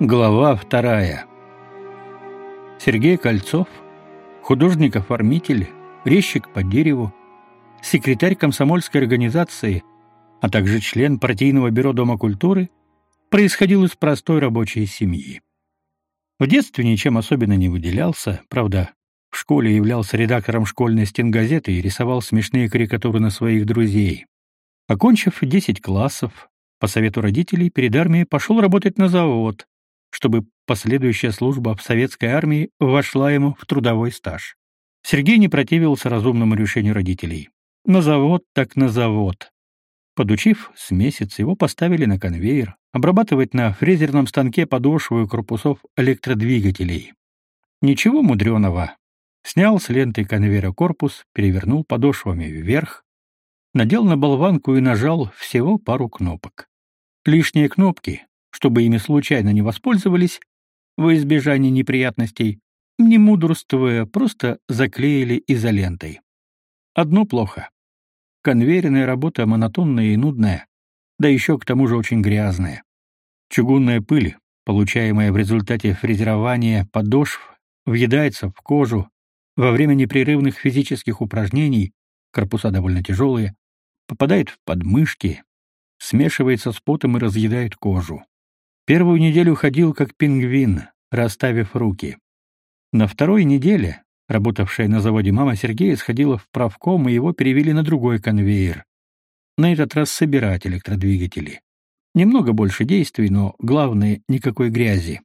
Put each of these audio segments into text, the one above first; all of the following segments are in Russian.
Глава вторая. Сергей Кольцов, художник-оформитель, резчик по дереву, секретарь комсомольской организации, а также член партийного бюро Дома культуры, происходил из простой рабочей семьи. В детстве ничем особенно не выделялся, правда, в школе являлся редактором школьной стенгазеты и рисовал смешные карикатуры на своих друзей. Окончив 10 классов, по совету родителей перед армией пошел работать на завод, чтобы последующая служба в советской армии вошла ему в трудовой стаж. Сергей не противился разумному решению родителей. На завод так на завод. Подучив с месяц, его поставили на конвейер, обрабатывать на фрезерном станке подошвы корпусов электродвигателей. Ничего мудреного. Снял с ленты конвейера корпус, перевернул подошвами вверх, надел на болванку и нажал всего пару кнопок. Лишние кнопки, чтобы ими случайно не воспользовались, во избежание неприятностей, не мудрствуя, просто заклеили изолентой. Одно плохо. Конвейерная работа монотонная и нудная, да еще к тому же очень грязная. Чугунная пыль, получаемая в результате фрезерования подошв, въедается в кожу, во время непрерывных физических упражнений, корпуса довольно тяжелые, попадает в подмышки, смешивается с потом и разъедает кожу. Первую неделю ходил как пингвин, расставив руки. На второй неделе, работавшая на заводе мама Сергея, сходила в правком, и его перевели на другой конвейер. На этот раз собирать электродвигатели. Немного больше действий, но, главное, никакой грязи.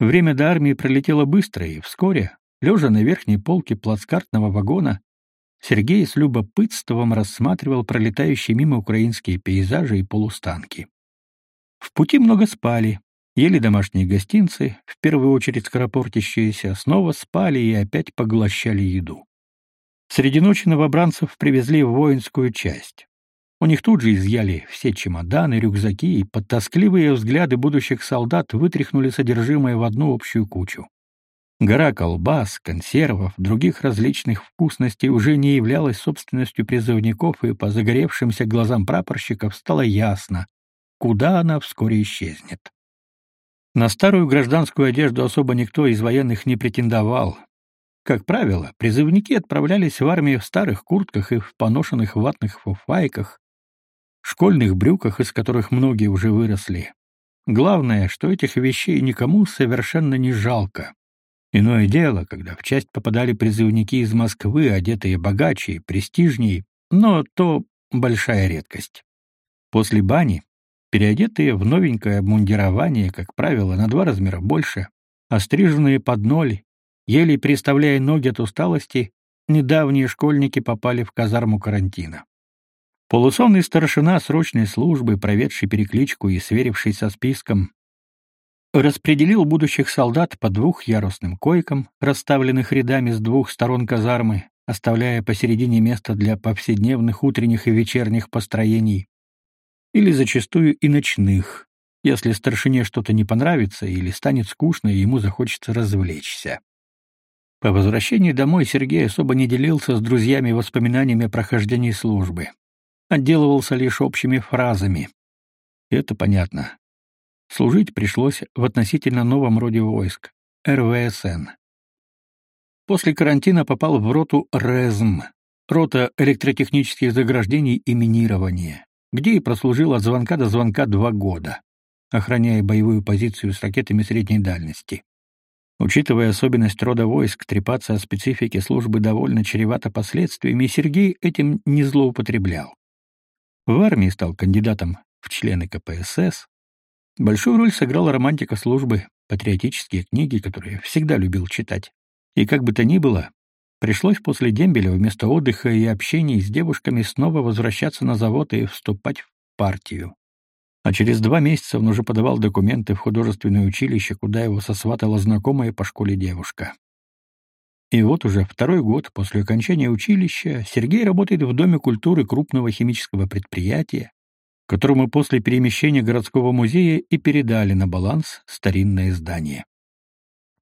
Время до армии пролетело быстро, и вскоре, лежа на верхней полке плацкартного вагона, Сергей с любопытством рассматривал пролетающие мимо украинские пейзажи и полустанки. В пути много спали, ели домашние гостинцы, в первую очередь скоропортящиеся, снова спали и опять поглощали еду. Среди ночи новобранцев привезли в воинскую часть. У них тут же изъяли все чемоданы, рюкзаки, и под тоскливые взгляды будущих солдат вытряхнули содержимое в одну общую кучу. Гора колбас, консервов, других различных вкусностей уже не являлась собственностью призывников, и по загоревшимся глазам прапорщиков стало ясно, куда она вскоре исчезнет. На старую гражданскую одежду особо никто из военных не претендовал. Как правило, призывники отправлялись в армию в старых куртках и в поношенных ватных фуфайках, школьных брюках, из которых многие уже выросли. Главное, что этих вещей никому совершенно не жалко. Иное дело, когда в часть попадали призывники из Москвы, одетые богаче и престижнее, но то большая редкость. После бани переодетые в новенькое обмундирование, как правило, на два размера больше, остриженные под ноль, еле переставляя ноги от усталости, недавние школьники попали в казарму карантина. Полусонный старшина срочной службы, проведший перекличку и сверивший со списком, распределил будущих солдат по двухъярусным койкам, расставленных рядами с двух сторон казармы, оставляя посередине место для повседневных утренних и вечерних построений, или зачастую и ночных, если старшине что-то не понравится или станет скучно и ему захочется развлечься. По возвращении домой Сергей особо не делился с друзьями воспоминаниями о прохождении службы. Отделывался лишь общими фразами. Это понятно. Служить пришлось в относительно новом роде войск — РВСН. После карантина попал в роту РЭЗМ — рота электротехнических заграждений и минирования где и прослужил от звонка до звонка два года, охраняя боевую позицию с ракетами средней дальности. Учитывая особенность рода войск, трепаться о специфике службы довольно чревато последствиями, Сергей этим не злоупотреблял. В армии стал кандидатом в члены КПСС. Большую роль сыграла романтика службы, патриотические книги, которые всегда любил читать. И как бы то ни было, Пришлось после дембеля вместо отдыха и общения с девушками снова возвращаться на завод и вступать в партию. А через два месяца он уже подавал документы в художественное училище, куда его сосватала знакомая по школе девушка. И вот уже второй год после окончания училища Сергей работает в Доме культуры крупного химического предприятия, которому после перемещения городского музея и передали на баланс старинное здание.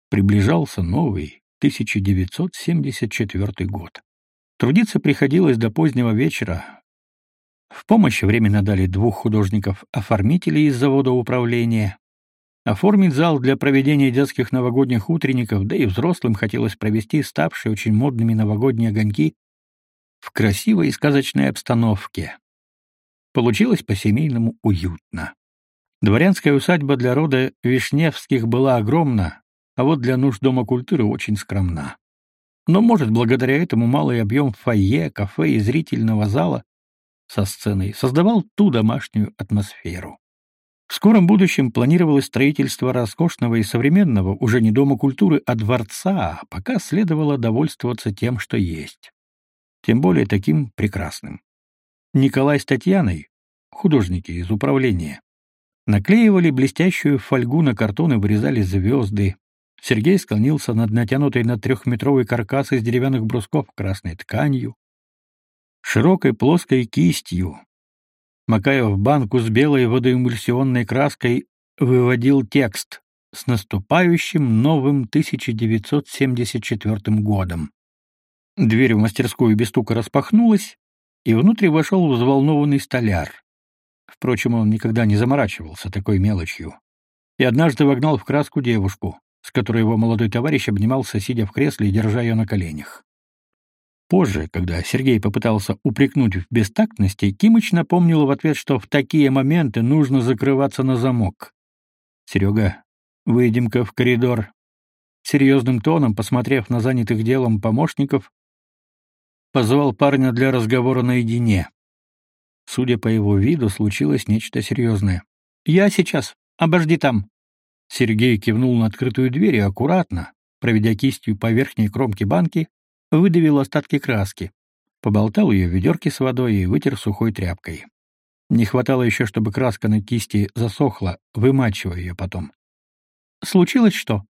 Приближался новый, 1974 год. Трудиться приходилось до позднего вечера. В помощь временно дали двух художников-оформителей из завода управления. оформить зал для проведения детских новогодних утренников, да и взрослым хотелось провести ставшие очень модными новогодние огоньки в красивой и сказочной обстановке. Получилось по-семейному уютно. Дворянская усадьба для рода Вишневских была огромна, а вот для нужд Дома культуры очень скромна. Но, может, благодаря этому малый объем фойе, кафе и зрительного зала со сценой создавал ту домашнюю атмосферу. В скором будущем планировалось строительство роскошного и современного, уже не дома культуры, а дворца, а пока следовало довольствоваться тем, что есть. Тем более таким прекрасным. Николай с Татьяной, художники из управления, наклеивали блестящую фольгу на картон и вырезали звезды. Сергей склонился над натянутой на трехметровый каркас из деревянных брусков красной тканью, широкой плоской кистью, макая в банку с белой водоэмульсионной краской, выводил текст с наступающим новым 1974 годом. Дверь в мастерскую без стука распахнулась, и внутрь вошел взволнованный столяр. Впрочем, он никогда не заморачивался такой мелочью. И однажды вогнал в краску девушку, с которой его молодой товарищ обнимался, сидя в кресле и держа ее на коленях. Позже, когда Сергей попытался упрекнуть в бестактности, Кимыч напомнил в ответ, что в такие моменты нужно закрываться на замок. «Серега, выйдем-ка в коридор». Серьезным тоном, посмотрев на занятых делом помощников, позвал парня для разговора наедине. Судя по его виду, случилось нечто серьезное. «Я сейчас. Обожди там». Сергей кивнул на открытую дверь и аккуратно, проведя кистью по верхней кромке банки, выдавил остатки краски, поболтал ее в ведерке с водой и вытер сухой тряпкой. Не хватало еще, чтобы краска на кисти засохла, вымачивая ее потом. «Случилось что?»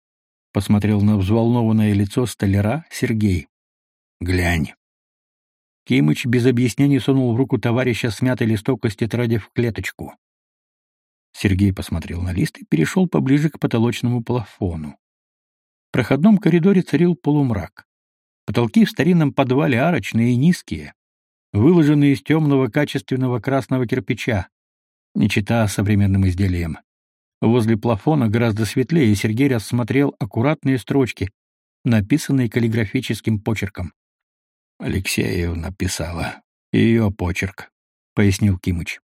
— посмотрел на взволнованное лицо столяра Сергей. «Глянь». Кимыч без объяснений сунул в руку товарища смятый листок из тетради в клеточку. Сергей посмотрел на лист и перешел поближе к потолочному плафону. В проходном коридоре царил полумрак. Потолки в старинном подвале арочные и низкие, выложенные из темного качественного красного кирпича, не чита современным изделиям. Возле плафона гораздо светлее Сергей рассмотрел аккуратные строчки, написанные каллиграфическим почерком. Алексеев написала. Ее почерк, — пояснил Кимыч.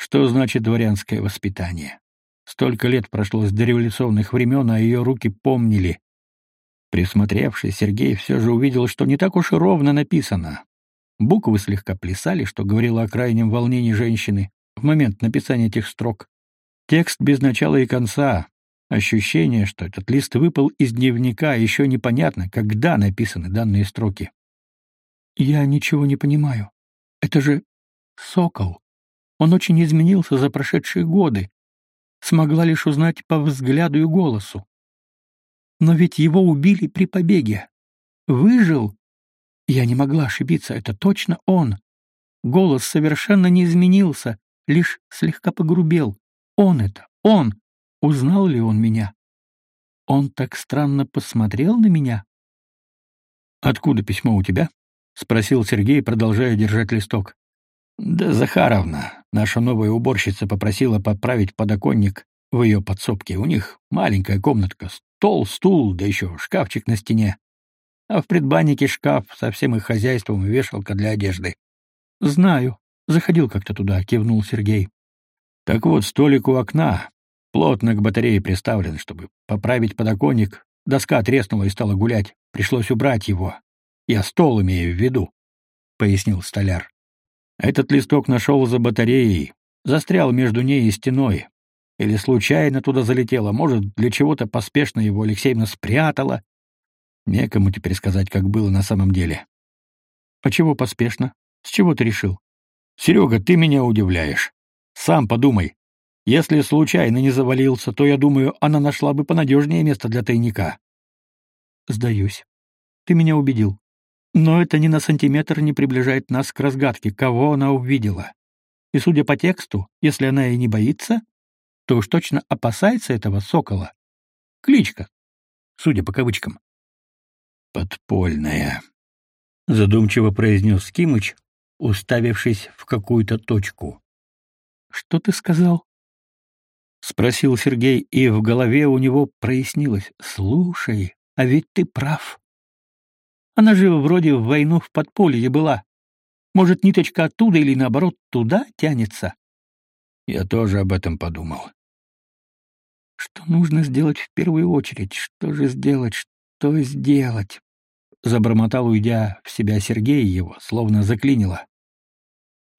Что значит дворянское воспитание? Столько лет прошло с дореволюционных времен, а ее руки помнили, Присмотревшись, Сергей все же увидел, что не так уж и ровно написано. Буквы слегка плясали, что говорило о крайнем волнении женщины в момент написания этих строк. Текст без начала и конца. Ощущение, что этот лист выпал из дневника, еще непонятно, когда написаны данные строки. «Я ничего не понимаю. Это же сокол. Он очень изменился за прошедшие годы. Смогла лишь узнать по взгляду и голосу. Но ведь его убили при побеге. Выжил? Я не могла ошибиться, это точно он. Голос совершенно не изменился, лишь слегка погрубел. Он это, он. Узнал ли он меня? Он так странно посмотрел на меня. «Откуда письмо у тебя?» — спросил Сергей, продолжая держать листок. «Да Захаровна, наша новая уборщица, попросила поправить подоконник в ее подсобке. У них маленькая комнатка, стол, стул, да еще шкафчик на стене. А в предбаннике шкаф со всем их хозяйством и вешалка для одежды. «Знаю. Заходил как-то туда», — кивнул Сергей. «Так вот, столик у окна, плотно к батарее приставлен, чтобы поправить подоконник. Доска треснула и стала гулять. Пришлось убрать его. Я стол имею в виду», — пояснил столяр. Этот листок нашел за батареей, застрял между ней и стеной, или случайно туда залетела, может, для чего-то поспешно его Алексеевна спрятала. Некому теперь сказать, как было на самом деле. А чего поспешно? С чего ты решил? Серега, ты меня удивляешь. Сам подумай. Если случайно не завалился, то, я думаю, она нашла бы понадежнее место для тайника. Сдаюсь. Ты меня убедил. Но это ни на сантиметр не приближает нас к разгадке, кого она увидела. И судя по тексту, если она и не боится, то уж точно опасается этого сокола. Кличка, судя по кавычкам. «Подпольная», — задумчиво произнес Кимыч, уставившись в какую-то точку. «Что ты сказал?» спросил Сергей, и в голове у него прояснилось: "Слушай, а ведь ты прав. Она же вроде в войну в подполье была. Может, ниточка оттуда или наоборот туда тянется?" Я тоже об этом подумал. Что нужно сделать в первую очередь? Что же сделать? Что сделать? Забормотал, уйдя в себя Сергей его, словно заклинило.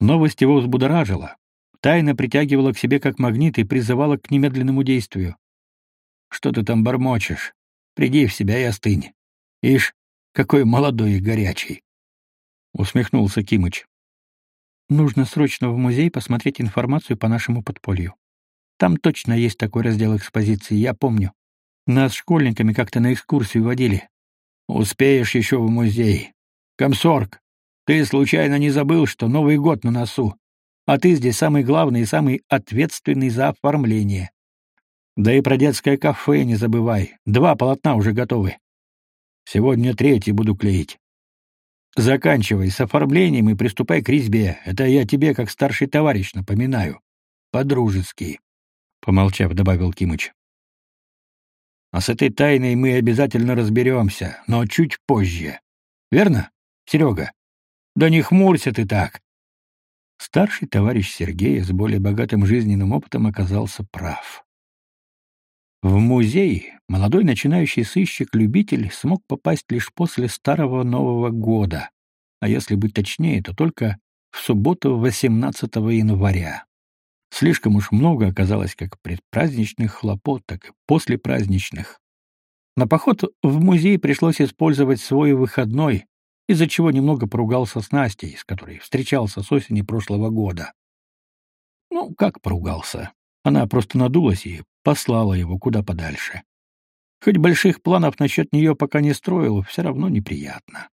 Новость его взбудоражила. Тайна притягивала к себе как магнит и призывала к немедленному действию. «Что ты там бормочешь? Приди в себя и остынь. Ишь, какой молодой и горячий!» Усмехнулся Кимыч. «Нужно срочно в музей посмотреть информацию по нашему подполью. Там точно есть такой раздел экспозиции, я помню. Нас школьниками как-то на экскурсию водили. Успеешь еще в музей. Комсорг, ты случайно не забыл, что Новый год на носу? А ты здесь самый главный и самый ответственный за оформление. Да и про детское кафе не забывай. Два полотна уже готовы. Сегодня третий буду клеить. Заканчивай с оформлением и приступай к резьбе. Это я тебе, как старший товарищ, напоминаю. По-дружески. Помолчав, добавил Кимыч. А с этой тайной мы обязательно разберемся, но чуть позже. Верно, Серега? Да не хмурься ты так. Старший товарищ Сергея с более богатым жизненным опытом оказался прав. В музей молодой начинающий сыщик-любитель смог попасть лишь после Старого Нового года, а если быть точнее, то только в субботу 18 января. Слишком уж много оказалось как предпраздничных хлопот, так и послепраздничных. На поход в музей пришлось использовать свой выходной, из-за чего немного поругался с Настей, с которой встречался с осени прошлого года. Ну, как поругался? Она просто надулась и послала его куда подальше. Хоть больших планов насчет нее пока не строил, все равно неприятно.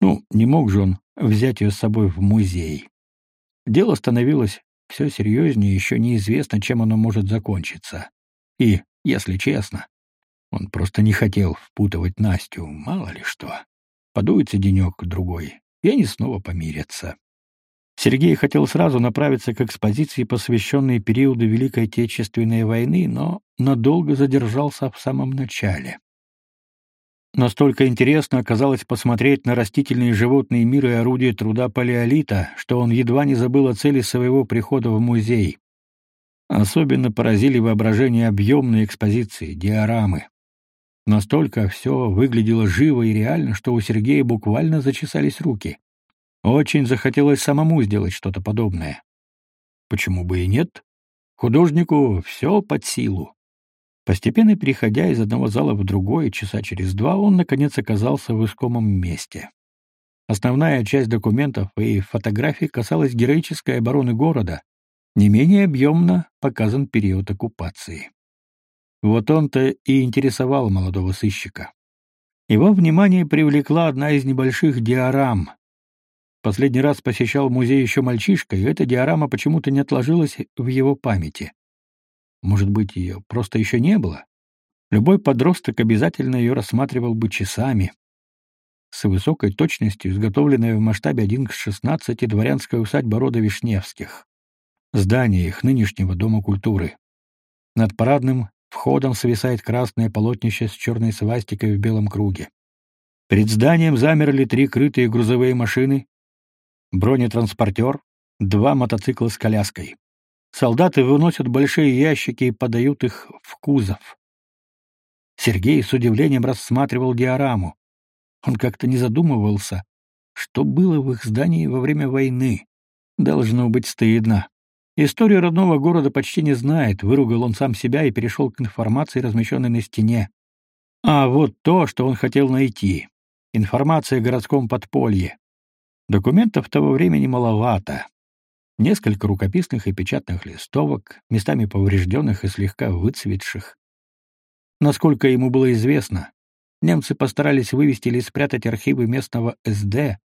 Ну, не мог же он взять ее с собой в музей. Дело становилось все серьезнее, еще неизвестно, чем оно может закончиться. И, если честно, он просто не хотел впутывать Настю, мало ли что. Подуется денек-другой, и они снова помирятся. Сергей хотел сразу направиться к экспозиции, посвященной периоду Великой Отечественной войны, но надолго задержался в самом начале. Настолько интересно оказалось посмотреть на растительные животные миры и орудия труда палеолита, что он едва не забыл о цели своего прихода в музей. Особенно поразили воображение объемные экспозиции, диорамы. Настолько все выглядело живо и реально, что у Сергея буквально зачесались руки. Очень захотелось самому сделать что-то подобное. Почему бы и нет? Художнику все под силу. Постепенно переходя из одного зала в другой, часа через два он, наконец, оказался в искомом месте. Основная часть документов и фотографий касалась героической обороны города. Не менее объемно показан период оккупации. Вот он-то и интересовал молодого сыщика. Его внимание привлекла одна из небольших диорам. Последний раз посещал музей еще мальчишка, и эта диорама почему-то не отложилась в его памяти. Может быть, ее просто еще не было? Любой подросток обязательно ее рассматривал бы часами. С высокой точностью изготовленная в масштабе 1 к 16 дворянская усадьба рода Вишневских. Здание их нынешнего Дома культуры. Над парадным Входом свисает красное полотнище с черной свастикой в белом круге. Перед зданием замерли три крытые грузовые машины, бронетранспортер, два мотоцикла с коляской. Солдаты выносят большие ящики и подают их в кузов. Сергей с удивлением рассматривал диораму. Он как-то не задумывался, что было в их здании во время войны. Должно быть стыдно. Историю родного города почти не знает, выругал он сам себя и перешел к информации, размещенной на стене. А вот то, что он хотел найти. Информация о городском подполье. Документов того времени маловато. Несколько рукописных и печатных листовок, местами поврежденных и слегка выцветших. Насколько ему было известно, немцы постарались вывести или спрятать архивы местного СД,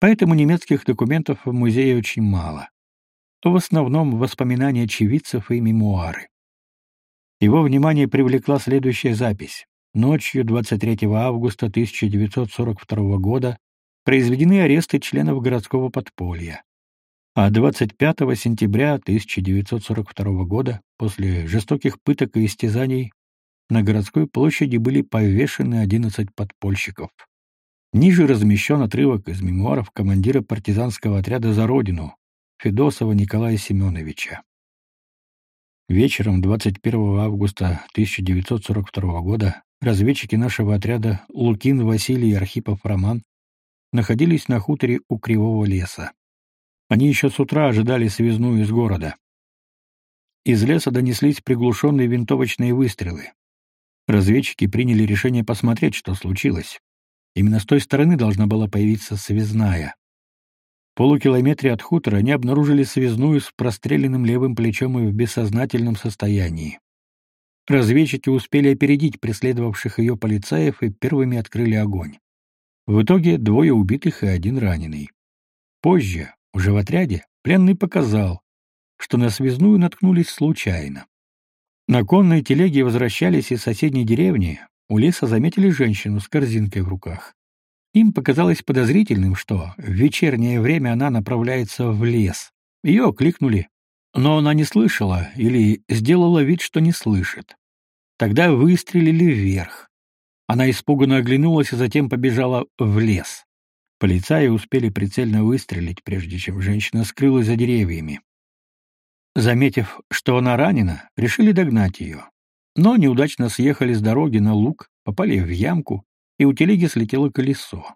поэтому немецких документов в музее очень мало в основном воспоминания очевидцев и мемуары. Его внимание привлекла следующая запись. Ночью 23 августа 1942 года произведены аресты членов городского подполья. А 25 сентября 1942 года, после жестоких пыток и истязаний, на городской площади были повешены 11 подпольщиков. Ниже размещен отрывок из мемуаров командира партизанского отряда «За Родину» Федосова Николая Семеновича. Вечером 21 августа 1942 года разведчики нашего отряда Лукин Василий Архипов Роман находились на хуторе у Кривого леса. Они еще с утра ожидали связную из города. Из леса донеслись приглушенные винтовочные выстрелы. Разведчики приняли решение посмотреть, что случилось. Именно с той стороны должна была появиться связная. В полукилометре от хутора они обнаружили связную с простреленным левым плечом и в бессознательном состоянии. Разведчики успели опередить преследовавших ее полицаев и первыми открыли огонь. В итоге двое убитых и один раненый. Позже, уже в отряде, пленный показал, что на связную наткнулись случайно. На конной телеге возвращались из соседней деревни, у леса заметили женщину с корзинкой в руках. Им показалось подозрительным, что в вечернее время она направляется в лес. Ее кликнули, но она не слышала или сделала вид, что не слышит. Тогда выстрелили вверх. Она испуганно оглянулась и затем побежала в лес. Полицаи успели прицельно выстрелить, прежде чем женщина скрылась за деревьями. Заметив, что она ранена, решили догнать ее. Но неудачно съехали с дороги на луг, попали в ямку, и у телеги слетело колесо.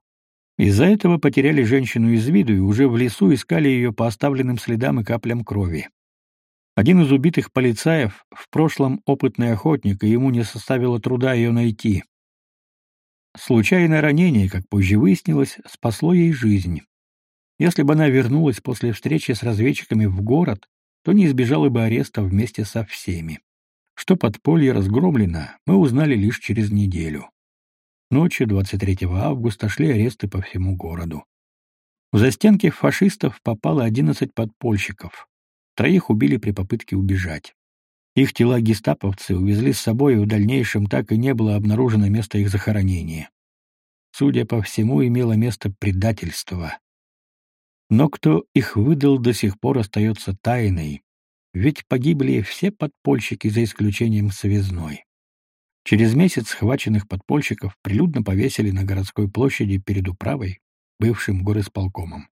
Из-за этого потеряли женщину из виду и уже в лесу искали ее по оставленным следам и каплям крови. Один из убитых полицаев, в прошлом опытный охотник, и ему не составило труда ее найти. Случайное ранение, как позже выяснилось, спасло ей жизнь. Если бы она вернулась после встречи с разведчиками в город, то не избежала бы ареста вместе со всеми. Что подполье разгромлено, мы узнали лишь через неделю. Ночью 23 августа шли аресты по всему городу. В застенки фашистов попало 11 подпольщиков. Троих убили при попытке убежать. Их тела гестаповцы увезли с собой, и в дальнейшем так и не было обнаружено место их захоронения. Судя по всему, имело место предательство. Но кто их выдал, до сих пор остается тайной, ведь погибли все подпольщики за исключением связной. Через месяц схваченных подпольщиков прилюдно повесили на городской площади перед управой, бывшим горисполкомом.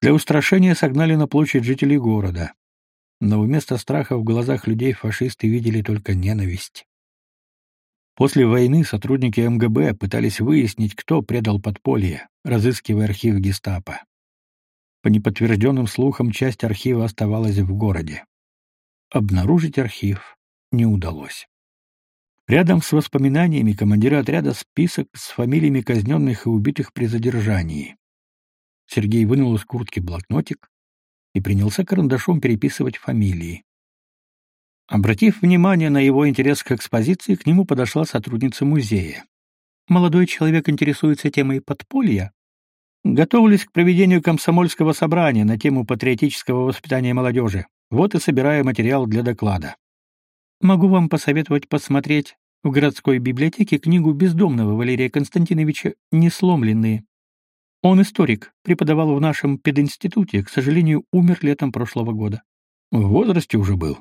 Для устрашения согнали на площадь жителей города, но вместо страха в глазах людей фашисты видели только ненависть. После войны сотрудники МГБ пытались выяснить, кто предал подполье, разыскивая архив гестапо. По неподтвержденным слухам, часть архива оставалась в городе. Обнаружить архив не удалось. Рядом с воспоминаниями командира отряда список с фамилиями казненных и убитых при задержании. Сергей вынул из куртки блокнотик, и принялся карандашом переписывать фамилии. Обратив внимание на его интерес к экспозиции, к нему подошла сотрудница музея. Молодой человек интересуется темой подполья. Готовлюсь к проведению комсомольского собрания на тему патриотического воспитания молодежи. Вот и собираю материал для доклада. Могу вам посоветовать посмотреть в городской библиотеке книгу бездомного Валерия Константиновича «Несломленные». Он историк, преподавал в нашем пединституте, к сожалению, умер летом прошлого года. В возрасте уже был.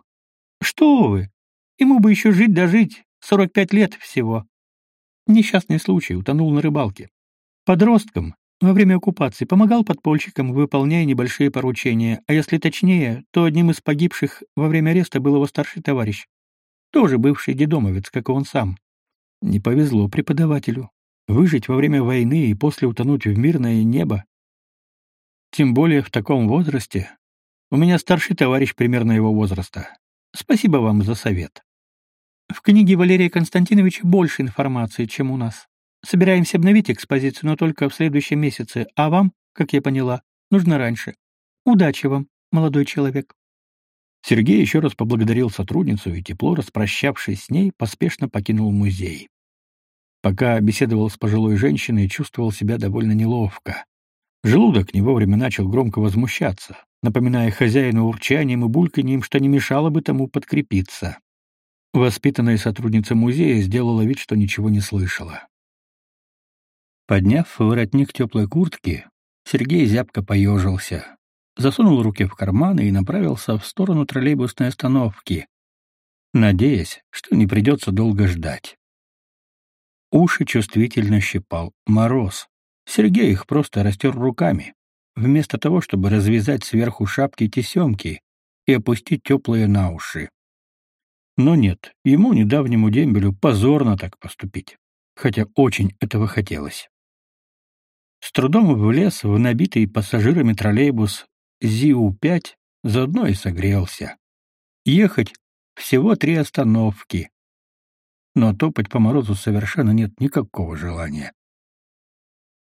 Что вы? Ему бы еще жить дожить, 45 лет всего. Несчастный случай, утонул на рыбалке. Подросткам во время оккупации помогал подпольщикам, выполняя небольшие поручения, а если точнее, то одним из погибших во время ареста был его старший товарищ, тоже бывший дедомовец, как и он сам. Не повезло преподавателю. Выжить во время войны и после утонуть в мирное небо. Тем более в таком возрасте. У меня старший товарищ примерно его возраста. Спасибо вам за совет. В книге Валерия Константиновича больше информации, чем у нас. Собираемся обновить экспозицию, но только в следующем месяце, а вам, как я поняла, нужно раньше. Удачи вам, молодой человек. Сергей еще раз поблагодарил сотрудницу и тепло распрощавшись с ней, поспешно покинул музей. Пока беседовал с пожилой женщиной, чувствовал себя довольно неловко. Желудок не вовремя начал громко возмущаться, напоминая хозяину урчанием и бульканьем, что не мешало бы тому подкрепиться. Воспитанная сотрудница музея сделала вид, что ничего не слышала. Подняв воротник теплой куртки, Сергей зябко поежился. засунул руки в карманы и направился в сторону троллейбусной остановки, надеясь, что не придется долго ждать. Уши чувствительно щипал мороз. Сергей их просто растер руками, вместо того, чтобы развязать сверху шапки тесемки и опустить теплые на уши. Но нет, ему, недавнему дембелю, позорно так поступить, хотя очень этого хотелось. С трудом влез в набитый пассажирами троллейбус ЗИУ-5, заодно и согрелся. Ехать всего три остановки, но топать по морозу совершенно нет никакого желания.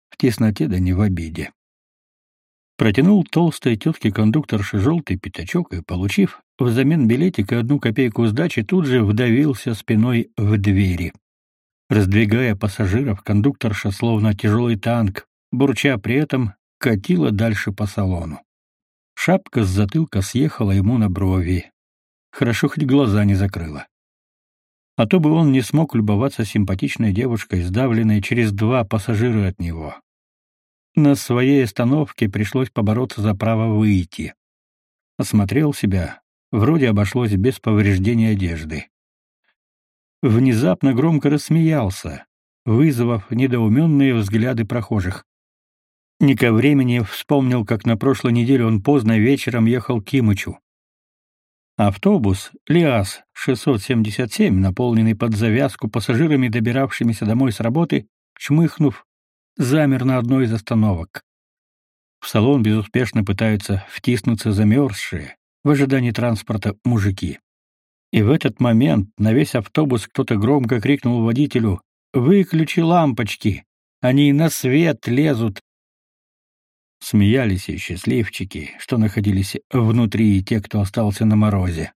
В тесноте да не в обиде. Протянул толстой тетке кондукторше желтый пятачок и, получив взамен билетика одну копейку сдачи, тут же вдавился спиной в двери. Раздвигая пассажиров, кондукторша, словно тяжелый танк, бурча при этом, катила дальше по салону. Шапка с затылка съехала ему на брови. Хорошо хоть глаза не закрыла а то бы он не смог любоваться симпатичной девушкой, сдавленной через два пассажира от него. На своей остановке пришлось побороться за право выйти. Осмотрел себя, вроде обошлось без повреждения одежды. Внезапно громко рассмеялся, вызвав недоуменные взгляды прохожих. Не ко времени вспомнил, как на прошлой неделе он поздно вечером ехал к Кимычу. Автобус ЛиАЗ-677, наполненный под завязку пассажирами, добиравшимися домой с работы, чмыхнув, замер на одной из остановок. В салон безуспешно пытаются втиснуться замерзшие, в ожидании транспорта, мужики. И в этот момент на весь автобус кто-то громко крикнул водителю «Выключи лампочки! Они на свет лезут!» Смеялись и счастливчики, что находились внутри, и те, кто остался на морозе.